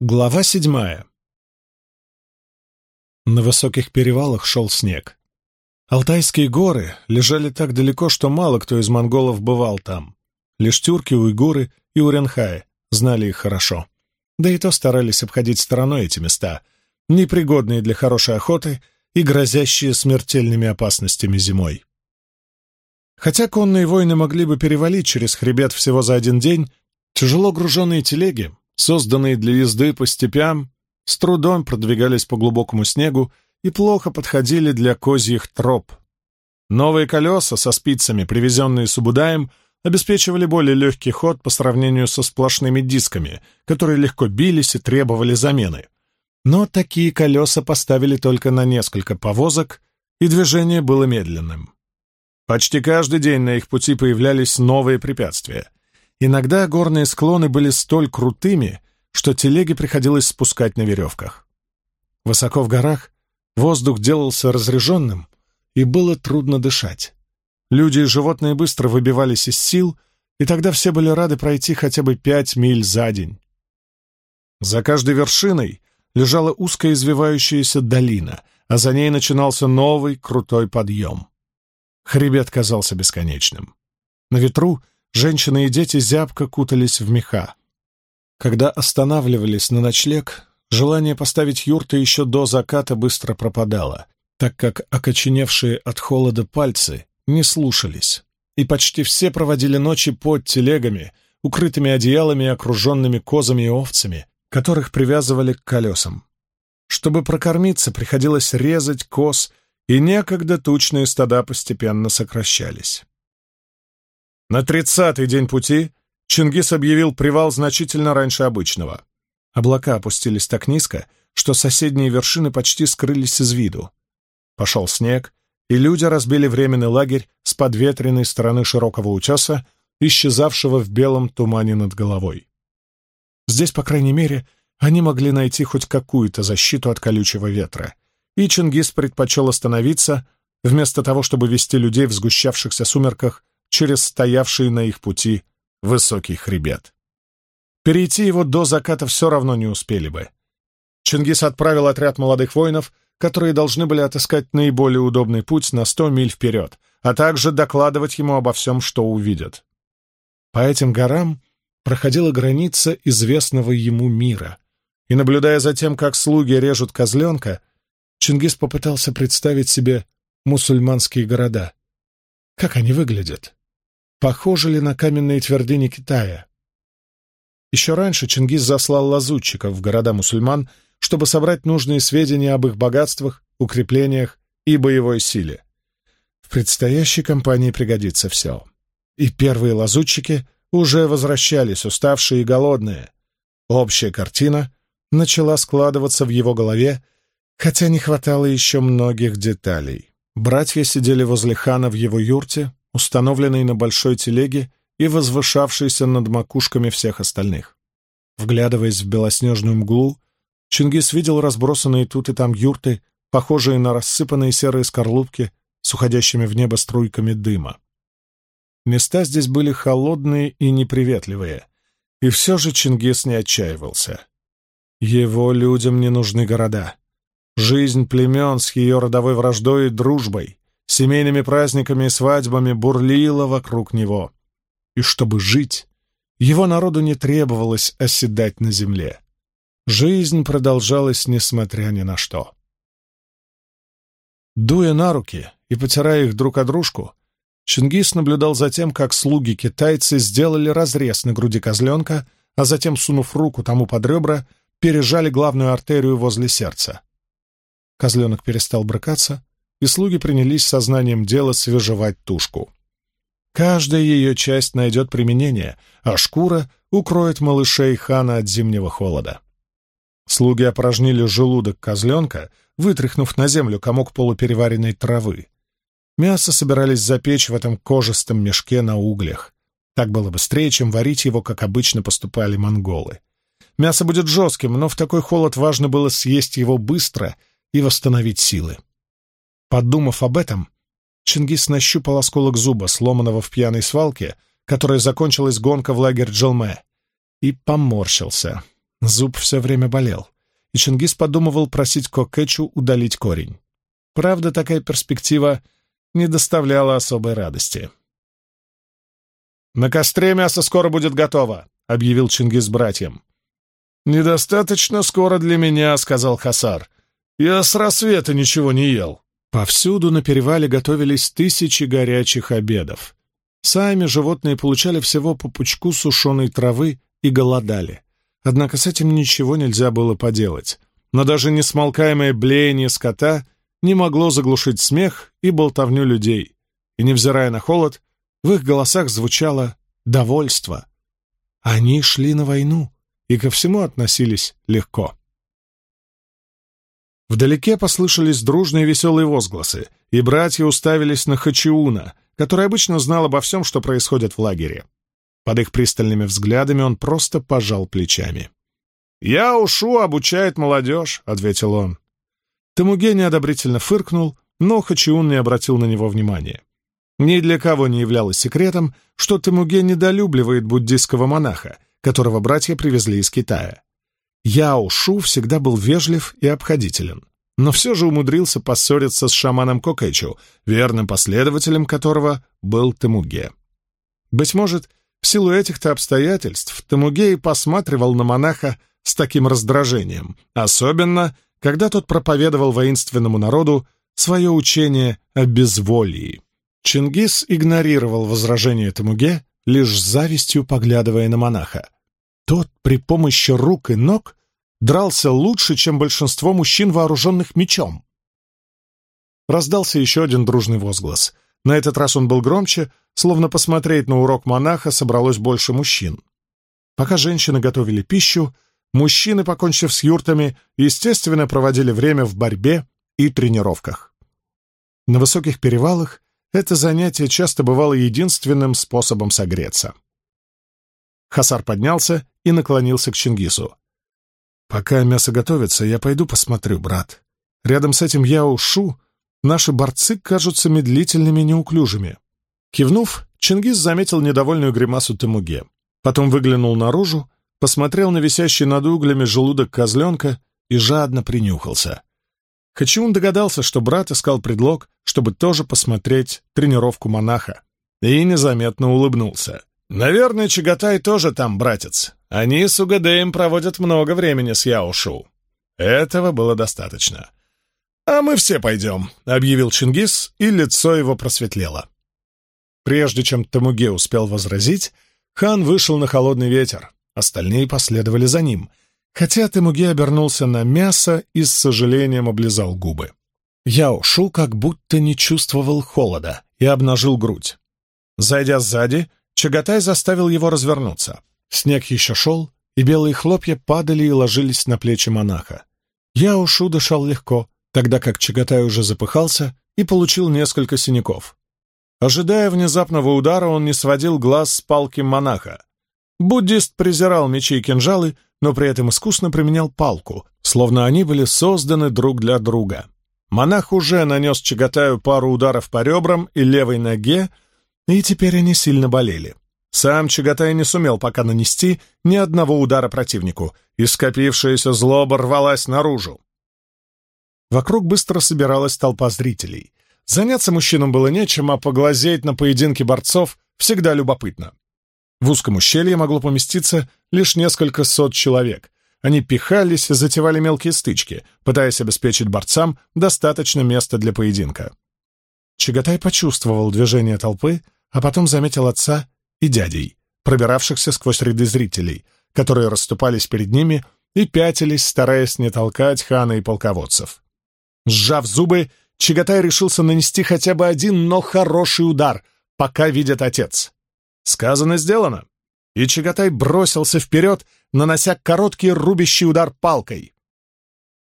Глава седьмая. На высоких перевалах шел снег. Алтайские горы лежали так далеко, что мало кто из монголов бывал там. Лишь тюрки, уйгуры и уренхаи знали их хорошо. Да и то старались обходить стороной эти места, непригодные для хорошей охоты и грозящие смертельными опасностями зимой. Хотя конные воины могли бы перевалить через хребет всего за один день, тяжело груженные телеги Созданные для езды по степям, с трудом продвигались по глубокому снегу и плохо подходили для козьих троп. Новые колеса со спицами, привезенные Субудаем, обеспечивали более легкий ход по сравнению со сплошными дисками, которые легко бились и требовали замены. Но такие колеса поставили только на несколько повозок, и движение было медленным. Почти каждый день на их пути появлялись новые препятствия. Иногда горные склоны были столь крутыми, что телеги приходилось спускать на веревках. Высоко в горах воздух делался разреженным, и было трудно дышать. Люди и животные быстро выбивались из сил, и тогда все были рады пройти хотя бы пять миль за день. За каждой вершиной лежала узкая извивающаяся долина, а за ней начинался новый крутой подъем. Хребет казался бесконечным. На ветру — Женщины и дети зябко кутались в меха. Когда останавливались на ночлег, желание поставить юрты еще до заката быстро пропадало, так как окоченевшие от холода пальцы не слушались, и почти все проводили ночи под телегами, укрытыми одеялами и окруженными козами и овцами, которых привязывали к колесам. Чтобы прокормиться, приходилось резать коз, и некогда тучные стада постепенно сокращались. На тридцатый день пути Чингис объявил привал значительно раньше обычного. Облака опустились так низко, что соседние вершины почти скрылись из виду. Пошел снег, и люди разбили временный лагерь с подветренной стороны широкого утеса, исчезавшего в белом тумане над головой. Здесь, по крайней мере, они могли найти хоть какую-то защиту от колючего ветра, и Чингис предпочел остановиться, вместо того, чтобы вести людей в сгущавшихся сумерках через стоявший на их пути высокий хребет. Перейти его до заката все равно не успели бы. Чингис отправил отряд молодых воинов, которые должны были отыскать наиболее удобный путь на сто миль вперед, а также докладывать ему обо всем, что увидят. По этим горам проходила граница известного ему мира, и, наблюдая за тем, как слуги режут козленка, Чингис попытался представить себе мусульманские города. Как они выглядят? похожи ли на каменные твердыни Китая. Еще раньше Чингис заслал лазутчиков в города мусульман, чтобы собрать нужные сведения об их богатствах, укреплениях и боевой силе. В предстоящей кампании пригодится все. И первые лазутчики уже возвращались, уставшие и голодные. Общая картина начала складываться в его голове, хотя не хватало еще многих деталей. Братья сидели возле хана в его юрте, установленный на большой телеге и возвышавшийся над макушками всех остальных. Вглядываясь в белоснежную мглу, Чингис видел разбросанные тут и там юрты, похожие на рассыпанные серые скорлупки с уходящими в небо струйками дыма. Места здесь были холодные и неприветливые, и все же Чингис не отчаивался. Его людям не нужны города. Жизнь племен с ее родовой враждой и дружбой семейными праздниками и свадьбами бурлила вокруг него. И чтобы жить, его народу не требовалось оседать на земле. Жизнь продолжалась, несмотря ни на что. Дуя на руки и потирая их друг о дружку, Чингис наблюдал за тем, как слуги-китайцы сделали разрез на груди козленка, а затем, сунув руку тому под ребра, пережали главную артерию возле сердца. Козленок перестал брыкаться, и слуги принялись сознанием дела свежевать тушку. Каждая ее часть найдет применение, а шкура укроет малышей хана от зимнего холода. Слуги опорожнили желудок козленка, вытряхнув на землю комок полупереваренной травы. Мясо собирались запечь в этом кожистом мешке на углях. Так было быстрее, чем варить его, как обычно поступали монголы. Мясо будет жестким, но в такой холод важно было съесть его быстро и восстановить силы. Подумав об этом, Чингис нащупал осколок зуба, сломанного в пьяной свалке, которая закончилась гонка в лагерь Джалме, и поморщился. Зуб все время болел, и Чингис подумывал просить Кокетчу удалить корень. Правда, такая перспектива не доставляла особой радости. «На костре мясо скоро будет готово», — объявил Чингис братьям. «Недостаточно скоро для меня», — сказал Хасар. «Я с рассвета ничего не ел». Повсюду на перевале готовились тысячи горячих обедов. Сами животные получали всего по пучку сушеной травы и голодали. Однако с этим ничего нельзя было поделать. Но даже несмолкаемое блеяние скота не могло заглушить смех и болтовню людей. И, невзирая на холод, в их голосах звучало довольство. Они шли на войну и ко всему относились легко. Вдалеке послышались дружные веселые возгласы, и братья уставились на Хачиуна, который обычно знал обо всем, что происходит в лагере. Под их пристальными взглядами он просто пожал плечами. «Я ушу, обучает молодежь», — ответил он. Тамуге неодобрительно фыркнул, но Хачиун не обратил на него внимания. Ни для кого не являлось секретом, что Тамуге недолюбливает буддийского монаха, которого братья привезли из Китая. Яо Шу всегда был вежлив и обходителен, но все же умудрился поссориться с шаманом Кокэчу, верным последователем которого был Тамуге. Быть может, в силу этих-то обстоятельств Тамуге и посматривал на монаха с таким раздражением, особенно, когда тот проповедовал воинственному народу свое учение о безволии. Чингис игнорировал возражение Тамуге, лишь завистью поглядывая на монаха. Тот при помощи рук и ног дрался лучше, чем большинство мужчин, вооруженных мечом. Раздался еще один дружный возглас. На этот раз он был громче, словно посмотреть на урок монаха собралось больше мужчин. Пока женщины готовили пищу, мужчины, покончив с юртами, естественно, проводили время в борьбе и тренировках. На высоких перевалах это занятие часто бывало единственным способом согреться. Хасар поднялся и наклонился к Чингису. «Пока мясо готовится, я пойду посмотрю, брат. Рядом с этим я ушу. Наши борцы кажутся медлительными неуклюжими». Кивнув, Чингис заметил недовольную гримасу Тамуге. Потом выглянул наружу, посмотрел на висящий над углями желудок козленка и жадно принюхался. Хачиун догадался, что брат искал предлог, чтобы тоже посмотреть тренировку монаха, и незаметно улыбнулся. Наверное, Чагатай тоже там братец. Они с Угадеем проводят много времени с Яошу. Этого было достаточно. «А мы все пойдем», — объявил Чингис, и лицо его просветлело. Прежде чем Тамуге успел возразить, хан вышел на холодный ветер. Остальные последовали за ним, хотя Тамуге обернулся на мясо и с сожалением облизал губы. Яошу как будто не чувствовал холода и обнажил грудь. Зайдя сзади, Чагатай заставил его развернуться. Снег еще шел, и белые хлопья падали и ложились на плечи монаха. Я ушу дышал легко, тогда как Чагатай уже запыхался и получил несколько синяков. Ожидая внезапного удара, он не сводил глаз с палки монаха. Буддист презирал мечи и кинжалы, но при этом искусно применял палку, словно они были созданы друг для друга. Монах уже нанес Чагатаю пару ударов по ребрам и левой ноге, и теперь они сильно болели. Сам Чагатай не сумел пока нанести ни одного удара противнику, и скопившаяся злоба рвалась наружу. Вокруг быстро собиралась толпа зрителей. Заняться мужчинам было нечем, а поглазеть на поединки борцов всегда любопытно. В узком ущелье могло поместиться лишь несколько сот человек. Они пихались и затевали мелкие стычки, пытаясь обеспечить борцам достаточно места для поединка. Чагатай почувствовал движение толпы, а потом заметил отца и дядей, пробиравшихся сквозь ряды зрителей, которые расступались перед ними и пятились, стараясь не толкать хана и полководцев. Сжав зубы, Чагатай решился нанести хотя бы один, но хороший удар, пока видит отец. Сказано, сделано. И Чагатай бросился вперед, нанося короткий рубящий удар палкой.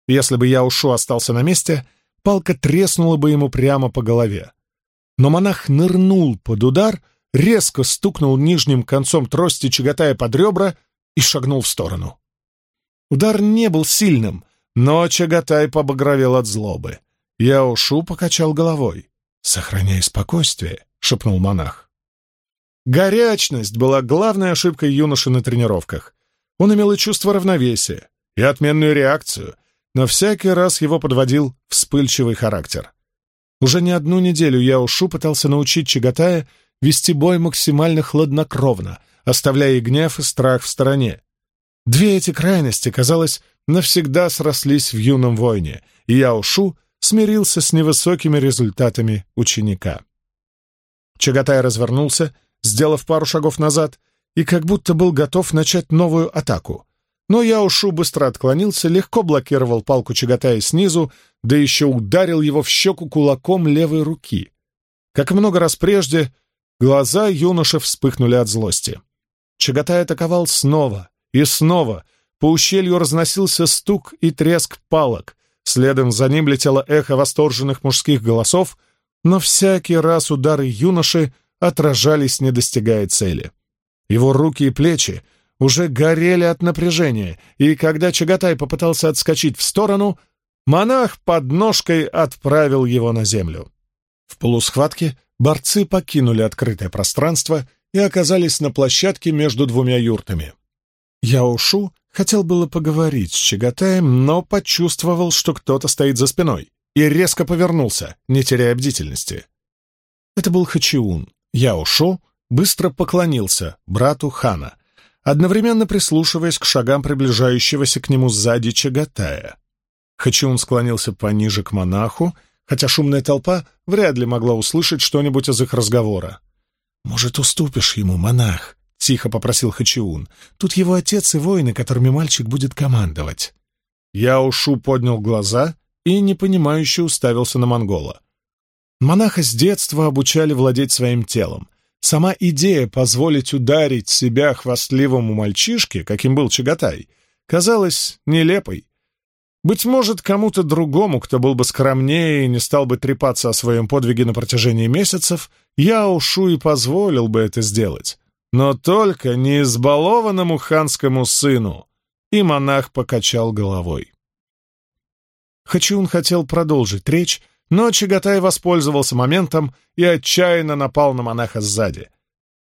Если бы я ушу остался на месте, палка треснула бы ему прямо по голове но монах нырнул под удар, резко стукнул нижним концом трости, чагатая под ребра, и шагнул в сторону. Удар не был сильным, но Чагатай побагровел от злобы. Яошу покачал головой. «Сохраняй спокойствие», — шепнул монах. Горячность была главной ошибкой юноши на тренировках. Он имел и чувство равновесия, и отменную реакцию, но всякий раз его подводил вспыльчивый характер. Уже не одну неделю я ушу пытался научить Чагатая вести бой максимально хладнокровно, оставляя и гнев, и страх в стороне. Две эти крайности, казалось, навсегда срослись в юном войне, и я ушу смирился с невысокими результатами ученика. Чагатай развернулся, сделав пару шагов назад, и как будто был готов начать новую атаку. Но Яушу быстро отклонился, легко блокировал палку Чагатая снизу, да еще ударил его в щеку кулаком левой руки. Как много раз прежде, глаза юноши вспыхнули от злости. Чагатай атаковал снова и снова. По ущелью разносился стук и треск палок. Следом за ним летело эхо восторженных мужских голосов, но всякий раз удары юноши отражались, не достигая цели. Его руки и плечи — уже горели от напряжения, и когда Чагатай попытался отскочить в сторону, монах под ножкой отправил его на землю. В полусхватке борцы покинули открытое пространство и оказались на площадке между двумя юртами. Яушу хотел было поговорить с Чагатаем, но почувствовал, что кто-то стоит за спиной, и резко повернулся, не теряя бдительности. Это был Хачиун. Яушу быстро поклонился брату хана одновременно прислушиваясь к шагам приближающегося к нему сзади Чагатая. Хачиун склонился пониже к монаху, хотя шумная толпа вряд ли могла услышать что-нибудь из их разговора. «Может, уступишь ему, монах?» — тихо попросил Хачиун. «Тут его отец и воины, которыми мальчик будет командовать». Я ушу поднял глаза и непонимающе уставился на монгола. Монаха с детства обучали владеть своим телом, Сама идея позволить ударить себя хвастливому мальчишке, каким был Чагатай, казалась нелепой. Быть может, кому-то другому, кто был бы скромнее и не стал бы трепаться о своем подвиге на протяжении месяцев, я ушу и позволил бы это сделать. Но только не избалованному ханскому сыну. И монах покачал головой. Хачиун хотел продолжить речь, но Чагатай воспользовался моментом и отчаянно напал на монаха сзади.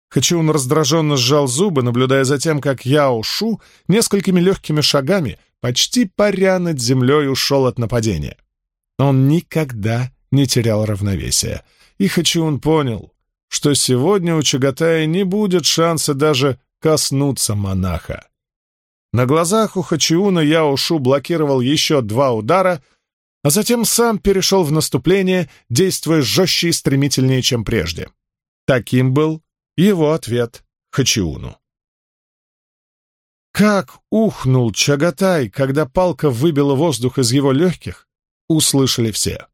Хачиун раздраженно сжал зубы, наблюдая за тем, как Яо Шу несколькими легкими шагами, почти паря над землей, ушел от нападения. Он никогда не терял равновесия. И Хачиун понял, что сегодня у Чагатая не будет шанса даже коснуться монаха. На глазах у Хачиуна Яошу блокировал еще два удара, а затем сам перешел в наступление, действуя жестче и стремительнее, чем прежде. Таким был его ответ Хачиуну. Как ухнул Чагатай, когда палка выбила воздух из его легких, услышали все.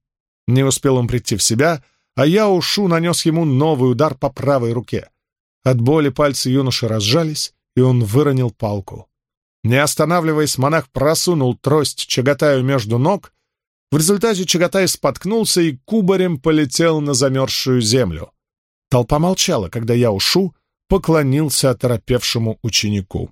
Не успел он прийти в себя, а я ушу нанес ему новый удар по правой руке. От боли пальцы юноши разжались, и он выронил палку. Не останавливаясь, монах просунул трость Чагатаю между ног в результате Чагатай споткнулся и кубарем полетел на замерзшую землю. Толпа молчала, когда я ушу поклонился оторопевшему ученику.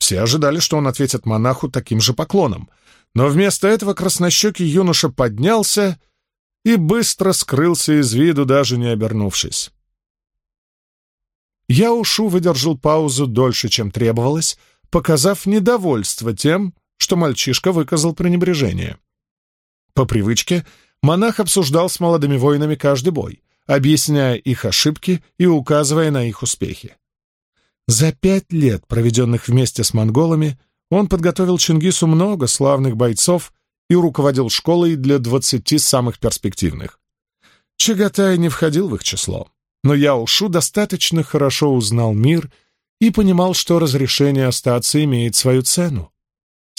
Все ожидали, что он ответит монаху таким же поклоном, но вместо этого краснощекий юноша поднялся и быстро скрылся из виду, даже не обернувшись. Я ушу выдержал паузу дольше, чем требовалось, показав недовольство тем, что мальчишка выказал пренебрежение. По привычке монах обсуждал с молодыми воинами каждый бой, объясняя их ошибки и указывая на их успехи. За пять лет, проведенных вместе с монголами, он подготовил Чингису много славных бойцов и руководил школой для двадцати самых перспективных. Чагатай не входил в их число, но Яошу достаточно хорошо узнал мир и понимал, что разрешение остаться имеет свою цену.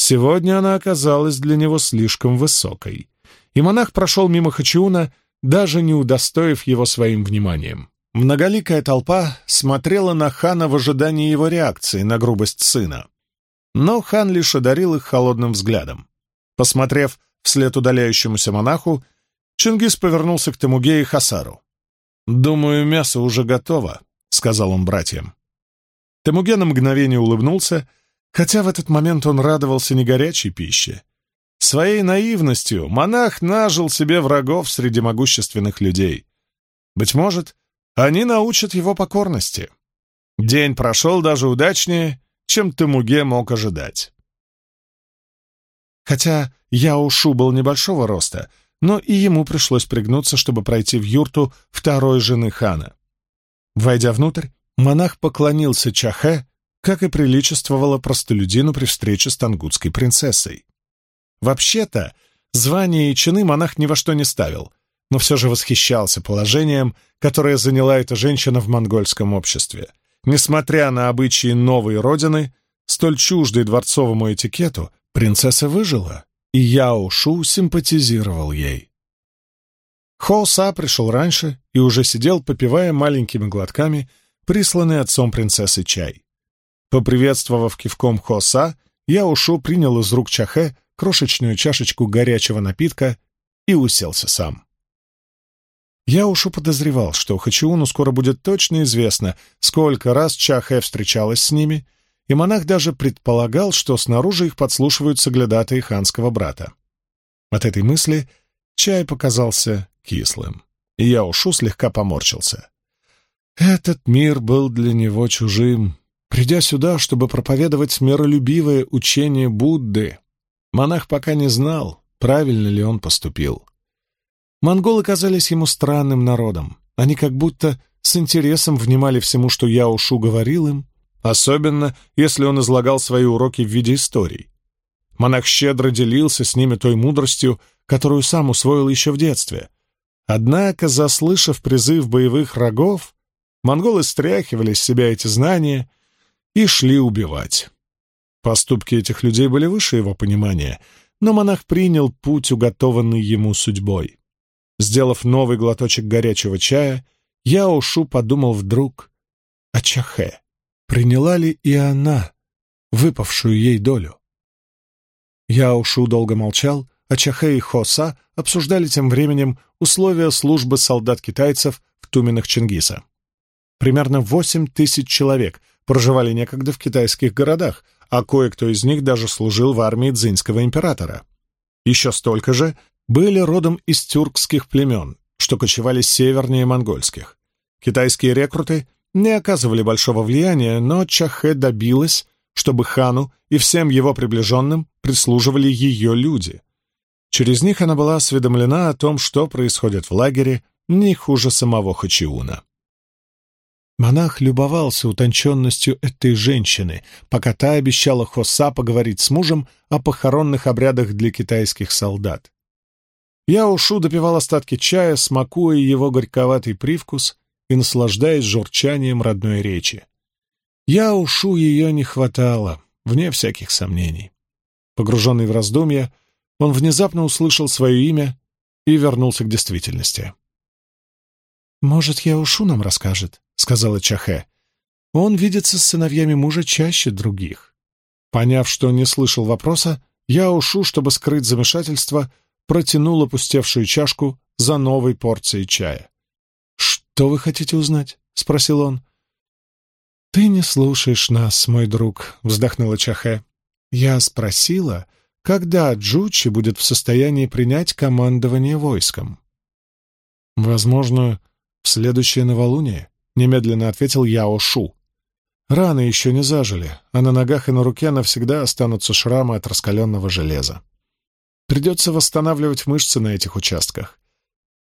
Сегодня она оказалась для него слишком высокой, и монах прошел мимо Хачиуна, даже не удостоив его своим вниманием. Многоликая толпа смотрела на хана в ожидании его реакции на грубость сына. Но хан лишь одарил их холодным взглядом. Посмотрев вслед удаляющемуся монаху, Чингис повернулся к Тамуге и Хасару. «Думаю, мясо уже готово», — сказал он братьям. Тамуге на мгновение улыбнулся, — Хотя в этот момент он радовался не горячей пище. Своей наивностью монах нажил себе врагов среди могущественных людей. Быть может, они научат его покорности. День прошел даже удачнее, чем Тамуге мог ожидать. Хотя Яушу был небольшого роста, но и ему пришлось пригнуться, чтобы пройти в юрту второй жены хана. Войдя внутрь, монах поклонился Чахе, как и приличествовало простолюдину при встрече с тангутской принцессой. Вообще-то, звание и чины монах ни во что не ставил, но все же восхищался положением, которое заняла эта женщина в монгольском обществе. Несмотря на обычаи новой родины, столь чуждой дворцовому этикету, принцесса выжила, и Яо Шу симпатизировал ей. Хоу Са пришел раньше и уже сидел, попивая маленькими глотками, присланный отцом принцессы чай. Поприветствовав кивком Хоса, я ушу принял из рук Чахе крошечную чашечку горячего напитка и уселся сам. Я уж подозревал, что Хачиуну скоро будет точно известно, сколько раз Чахэ встречалась с ними, и монах даже предполагал, что снаружи их подслушивают соглядатые ханского брата. От этой мысли чай показался кислым, и я ушу слегка поморщился. Этот мир был для него чужим, Придя сюда, чтобы проповедовать миролюбивое учение Будды, монах пока не знал, правильно ли он поступил. Монголы казались ему странным народом. Они как будто с интересом внимали всему, что Яушу говорил им, особенно если он излагал свои уроки в виде историй. Монах щедро делился с ними той мудростью, которую сам усвоил еще в детстве. Однако, заслышав призыв боевых рогов, монголы стряхивали с себя эти знания — и шли убивать. Поступки этих людей были выше его понимания, но монах принял путь, уготованный ему судьбой. Сделав новый глоточек горячего чая, я ушу подумал вдруг «А о Чахе. Приняла ли и она выпавшую ей долю? Я ушу долго молчал, а Чахе и Хоса обсуждали тем временем условия службы солдат-китайцев в Туменах Чингиса. Примерно восемь тысяч человек — проживали некогда в китайских городах, а кое-кто из них даже служил в армии дзинского императора. Еще столько же были родом из тюркских племен, что кочевали севернее монгольских. Китайские рекруты не оказывали большого влияния, но Чахэ добилась, чтобы хану и всем его приближенным прислуживали ее люди. Через них она была осведомлена о том, что происходит в лагере, не хуже самого Хачиуна. Монах любовался утонченностью этой женщины, пока та обещала Хоса поговорить с мужем о похоронных обрядах для китайских солдат. Я ушу допивал остатки чая, смакуя его горьковатый привкус и наслаждаясь журчанием родной речи. Я ушу ее не хватало, вне всяких сомнений. Погруженный в раздумья, он внезапно услышал свое имя и вернулся к действительности. «Может, я ушу нам расскажет?» сказала Чахе. «Он видится с сыновьями мужа чаще других». Поняв, что не слышал вопроса, я ушу, чтобы скрыть замешательство, протянул опустевшую чашку за новой порцией чая. «Что вы хотите узнать?» — спросил он. «Ты не слушаешь нас, мой друг», — вздохнула Чахе. «Я спросила, когда Джучи будет в состоянии принять командование войском?» «Возможно, в следующее новолуние», — немедленно ответил Яо Шу. «Раны еще не зажили, а на ногах и на руке навсегда останутся шрамы от раскаленного железа. Придется восстанавливать мышцы на этих участках.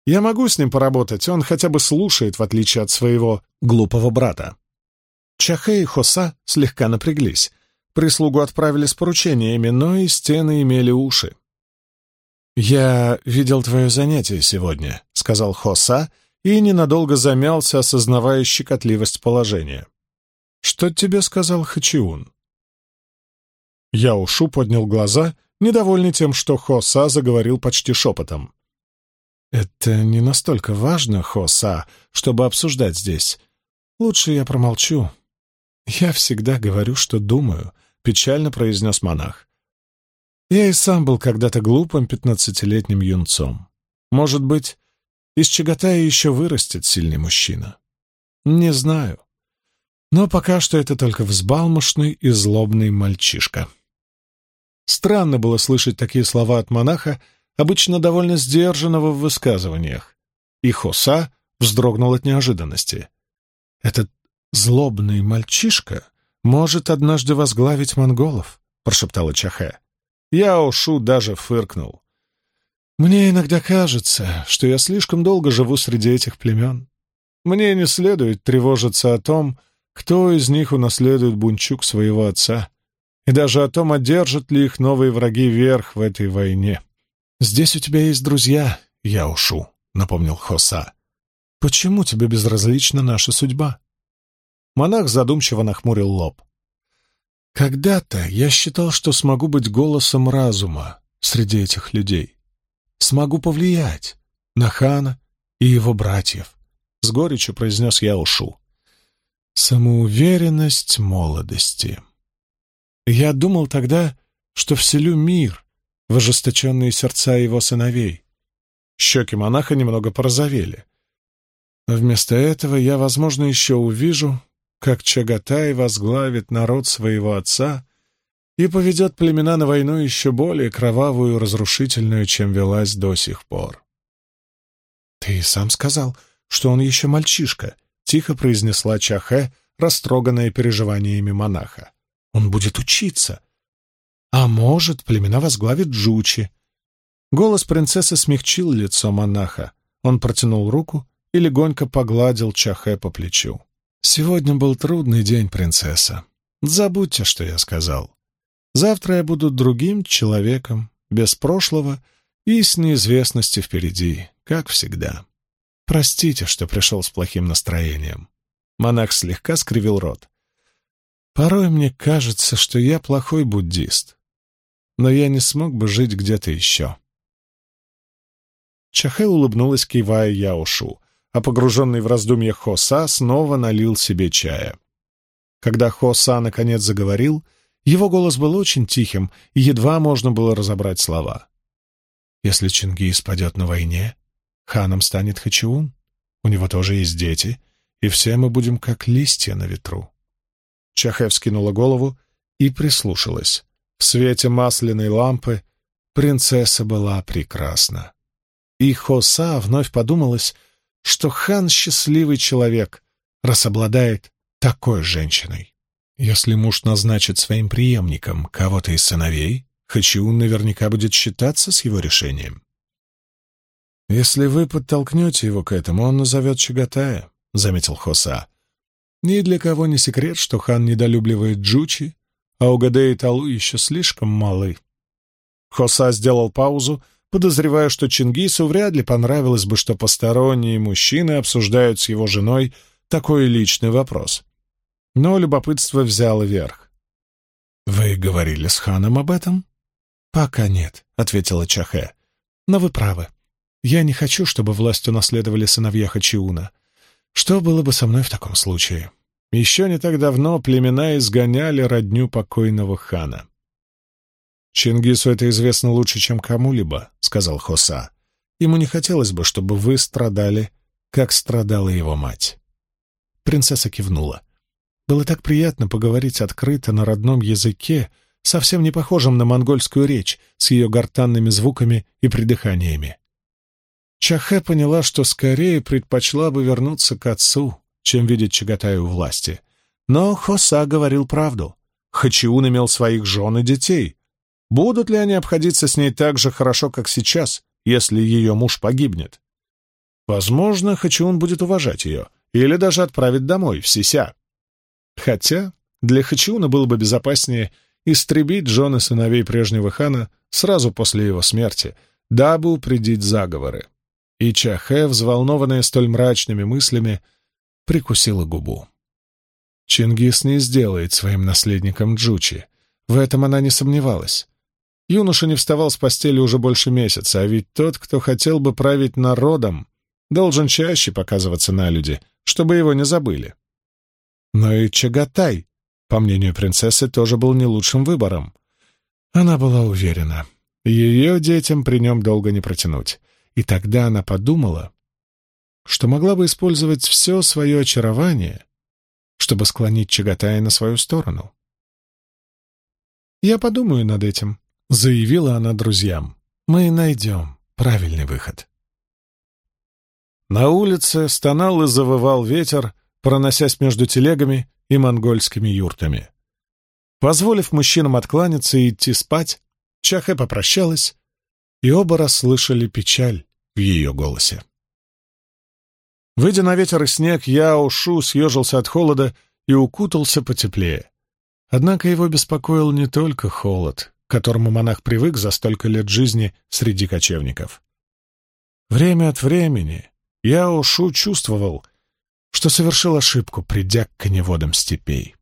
Я могу с ним поработать, он хотя бы слушает, в отличие от своего глупого брата». Чахэ и Хоса слегка напряглись. Прислугу отправили с поручениями, но и стены имели уши. «Я видел твое занятие сегодня», — сказал Хоса, — и ненадолго замялся, осознавая щекотливость положения. «Что тебе сказал Хачиун?» Яушу поднял глаза, недовольный тем, что Хоса заговорил почти шепотом. «Это не настолько важно, Хоса, чтобы обсуждать здесь. Лучше я промолчу». «Я всегда говорю, что думаю», — печально произнес монах. «Я и сам был когда-то глупым пятнадцатилетним юнцом. Может быть, из Чагатая еще вырастет сильный мужчина. Не знаю. Но пока что это только взбалмошный и злобный мальчишка. Странно было слышать такие слова от монаха, обычно довольно сдержанного в высказываниях. И Хоса вздрогнул от неожиданности. «Этот злобный мальчишка может однажды возглавить монголов», — прошептала Чахе. Яошу даже фыркнул. Мне иногда кажется, что я слишком долго живу среди этих племен. Мне не следует тревожиться о том, кто из них унаследует бунчук своего отца, и даже о том, одержат ли их новые враги верх в этой войне. «Здесь у тебя есть друзья, я ушу», — напомнил Хоса. «Почему тебе безразлична наша судьба?» Монах задумчиво нахмурил лоб. «Когда-то я считал, что смогу быть голосом разума среди этих людей смогу повлиять на хана и его братьев», — с горечью произнес я Ушу. Самоуверенность молодости. Я думал тогда, что вселю мир в ожесточенные сердца его сыновей. Щеки монаха немного порозовели. Но вместо этого я, возможно, еще увижу, как Чагатай возглавит народ своего отца и поведет племена на войну еще более кровавую и разрушительную, чем велась до сих пор. «Ты сам сказал, что он еще мальчишка», — тихо произнесла Чахе, растроганная переживаниями монаха. «Он будет учиться. А может, племена возглавит Джучи». Голос принцессы смягчил лицо монаха. Он протянул руку и легонько погладил Чахе по плечу. «Сегодня был трудный день, принцесса. Забудьте, что я сказал. Завтра я буду другим человеком, без прошлого и с неизвестностью впереди, как всегда. Простите, что пришел с плохим настроением. Монах слегка скривил рот. Порой мне кажется, что я плохой буддист, но я не смог бы жить где-то еще. Чахэ улыбнулась, кивая Яошу, а погруженный в раздумья Хоса снова налил себе чая. Когда Хоса наконец заговорил — его голос был очень тихим, и едва можно было разобрать слова. «Если Чингис падет на войне, ханом станет Хачиун. У него тоже есть дети, и все мы будем как листья на ветру». Чахе вскинула голову и прислушалась. В свете масляной лампы принцесса была прекрасна. И Хоса вновь подумалась, что хан счастливый человек, раз обладает такой женщиной. Если муж назначит своим преемником кого-то из сыновей, Хачиун наверняка будет считаться с его решением. «Если вы подтолкнете его к этому, он назовет Чагатая», — заметил Хоса. «Ни для кого не секрет, что хан недолюбливает Джучи, а Угаде и Талу еще слишком малы». Хоса сделал паузу, подозревая, что Чингису вряд ли понравилось бы, что посторонние мужчины обсуждают с его женой такой личный вопрос но любопытство взяло верх. «Вы говорили с ханом об этом?» «Пока нет», — ответила Чахе. «Но вы правы. Я не хочу, чтобы власть унаследовали сыновья Хачиуна. Что было бы со мной в таком случае?» Еще не так давно племена изгоняли родню покойного хана. «Чингису это известно лучше, чем кому-либо», — сказал Хоса. «Ему не хотелось бы, чтобы вы страдали, как страдала его мать». Принцесса кивнула. Было так приятно поговорить открыто на родном языке, совсем не похожем на монгольскую речь с ее гортанными звуками и придыханиями. Чахэ поняла, что скорее предпочла бы вернуться к отцу, чем видеть чагатаю у власти. Но Хоса говорил правду. Хачиун имел своих жен и детей. Будут ли они обходиться с ней так же хорошо, как сейчас, если ее муж погибнет? Возможно, Хачиун будет уважать ее или даже отправить домой, в Сися. Хотя для Хачиуна было бы безопаснее истребить жены сыновей прежнего хана сразу после его смерти, дабы упредить заговоры. И Чахе, взволнованная столь мрачными мыслями, прикусила губу. Чингис не сделает своим наследником Джучи. В этом она не сомневалась. Юноша не вставал с постели уже больше месяца, а ведь тот, кто хотел бы править народом, должен чаще показываться на люди, чтобы его не забыли. Но и Чагатай, по мнению принцессы, тоже был не лучшим выбором. Она была уверена. Ее детям при нем долго не протянуть. И тогда она подумала, что могла бы использовать все свое очарование, чтобы склонить Чагатая на свою сторону. «Я подумаю над этим», — заявила она друзьям. «Мы найдем правильный выход». На улице стонал и завывал ветер, проносясь между телегами и монгольскими юртами. Позволив мужчинам откланяться и идти спать, Чахэ попрощалась, и оба расслышали печаль в ее голосе. Выйдя на ветер и снег, Яо Шу съежился от холода и укутался потеплее. Однако его беспокоил не только холод, к которому монах привык за столько лет жизни среди кочевников. Время от времени Яо Шу чувствовал, что совершил ошибку, придя к коневодам степей.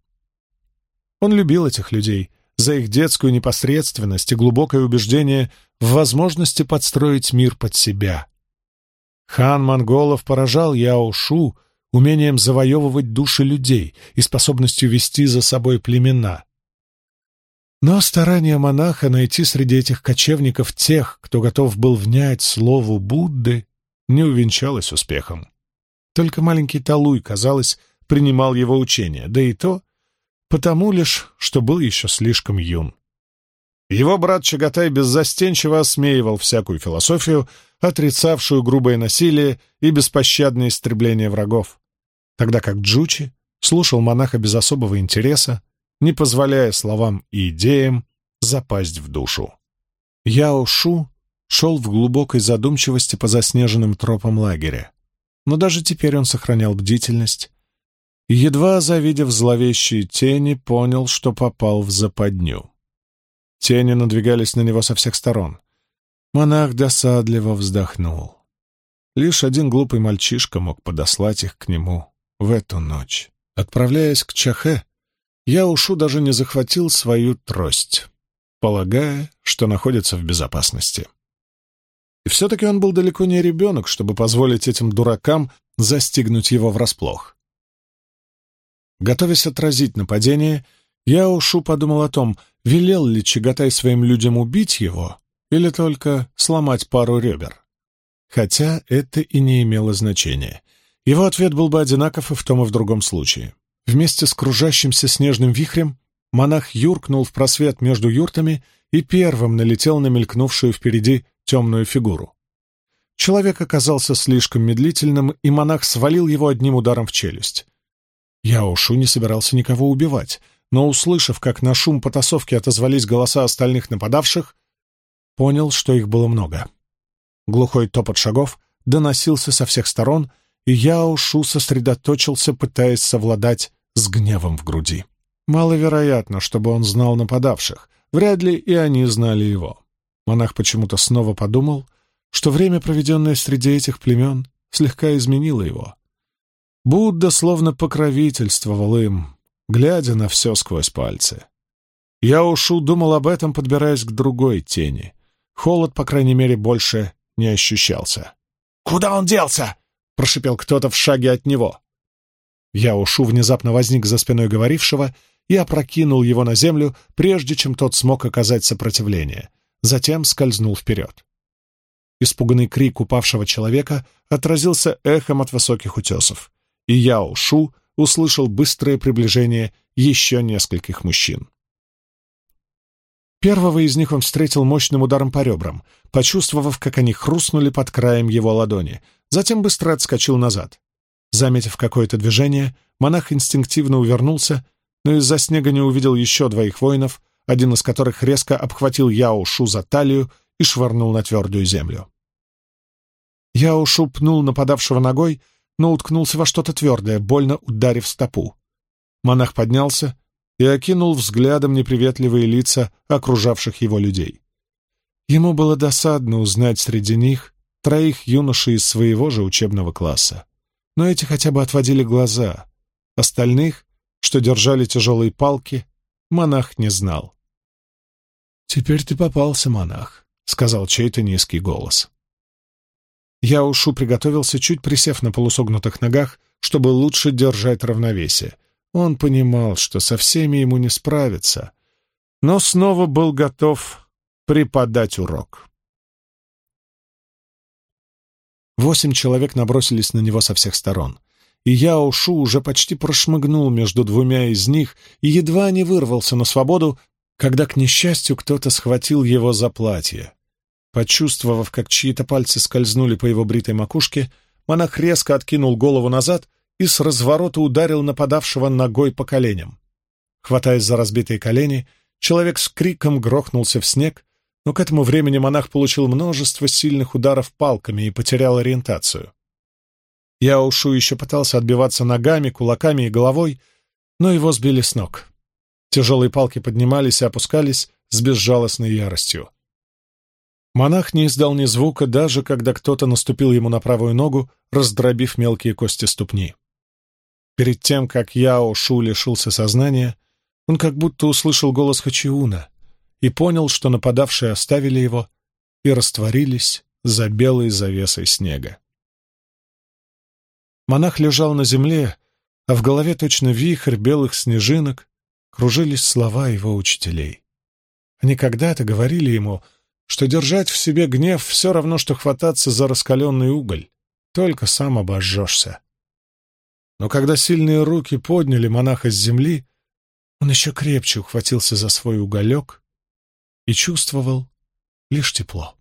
Он любил этих людей за их детскую непосредственность и глубокое убеждение в возможности подстроить мир под себя. Хан Монголов поражал Яошу умением завоевывать души людей и способностью вести за собой племена. Но старания монаха найти среди этих кочевников тех, кто готов был внять слову Будды, не увенчалось успехом. Только маленький Талуй, казалось, принимал его учение, да и то потому лишь, что был еще слишком юн. Его брат Чагатай беззастенчиво осмеивал всякую философию, отрицавшую грубое насилие и беспощадное истребление врагов, тогда как Джучи слушал монаха без особого интереса, не позволяя словам и идеям запасть в душу. Яо Шу шел в глубокой задумчивости по заснеженным тропам лагеря но даже теперь он сохранял бдительность и, едва завидев зловещие тени, понял, что попал в западню. Тени надвигались на него со всех сторон. Монах досадливо вздохнул. Лишь один глупый мальчишка мог подослать их к нему в эту ночь. Отправляясь к Чахе, я ушу даже не захватил свою трость, полагая, что находится в безопасности. И все-таки он был далеко не ребенок, чтобы позволить этим дуракам застигнуть его врасплох. Готовясь отразить нападение, я ушу подумал о том, велел ли Чагатай своим людям убить его или только сломать пару ребер. Хотя это и не имело значения. Его ответ был бы одинаков и в том, и в другом случае. Вместе с кружащимся снежным вихрем монах юркнул в просвет между юртами и первым налетел на мелькнувшую впереди темную фигуру. Человек оказался слишком медлительным, и монах свалил его одним ударом в челюсть. Я ушу не собирался никого убивать, но, услышав, как на шум потасовки отозвались голоса остальных нападавших, понял, что их было много. Глухой топот шагов доносился со всех сторон, и я ушу сосредоточился, пытаясь совладать с гневом в груди. Маловероятно, чтобы он знал нападавших, вряд ли и они знали его. Монах почему-то снова подумал, что время, проведенное среди этих племен, слегка изменило его. Будда словно покровительствовал им, глядя на все сквозь пальцы. Я ушу думал об этом, подбираясь к другой тени. Холод, по крайней мере, больше не ощущался. «Куда он делся?» — прошипел кто-то в шаге от него. Я ушу внезапно возник за спиной говорившего и опрокинул его на землю, прежде чем тот смог оказать сопротивление затем скользнул вперед. Испуганный крик упавшего человека отразился эхом от высоких утесов, и Яо Шу услышал быстрое приближение еще нескольких мужчин. Первого из них он встретил мощным ударом по ребрам, почувствовав, как они хрустнули под краем его ладони, затем быстро отскочил назад. Заметив какое-то движение, монах инстинктивно увернулся, но из-за снега не увидел еще двоих воинов, один из которых резко обхватил Яо Шу за талию и швырнул на твердую землю. Яо Шу пнул нападавшего ногой, но уткнулся во что-то твердое, больно ударив стопу. Монах поднялся и окинул взглядом неприветливые лица окружавших его людей. Ему было досадно узнать среди них троих юношей из своего же учебного класса. Но эти хотя бы отводили глаза. Остальных, что держали тяжелые палки, монах не знал. «Теперь ты попался, монах», — сказал чей-то низкий голос. Я ушу приготовился, чуть присев на полусогнутых ногах, чтобы лучше держать равновесие. Он понимал, что со всеми ему не справиться, но снова был готов преподать урок. Восемь человек набросились на него со всех сторон, и Я ушу уже почти прошмыгнул между двумя из них и едва не вырвался на свободу, когда, к несчастью, кто-то схватил его за платье. Почувствовав, как чьи-то пальцы скользнули по его бритой макушке, монах резко откинул голову назад и с разворота ударил нападавшего ногой по коленям. Хватаясь за разбитые колени, человек с криком грохнулся в снег, но к этому времени монах получил множество сильных ударов палками и потерял ориентацию. Яошу еще пытался отбиваться ногами, кулаками и головой, но его сбили с ног. Тяжелые палки поднимались и опускались с безжалостной яростью. Монах не издал ни звука, даже когда кто-то наступил ему на правую ногу, раздробив мелкие кости ступни. Перед тем, как Яо Шу лишился сознания, он как будто услышал голос Хачиуна и понял, что нападавшие оставили его и растворились за белой завесой снега. Монах лежал на земле, а в голове точно вихрь белых снежинок кружились слова его учителей. Они когда-то говорили ему, что держать в себе гнев все равно, что хвататься за раскаленный уголь, только сам обожжешься. Но когда сильные руки подняли монаха с земли, он еще крепче ухватился за свой уголек и чувствовал лишь тепло.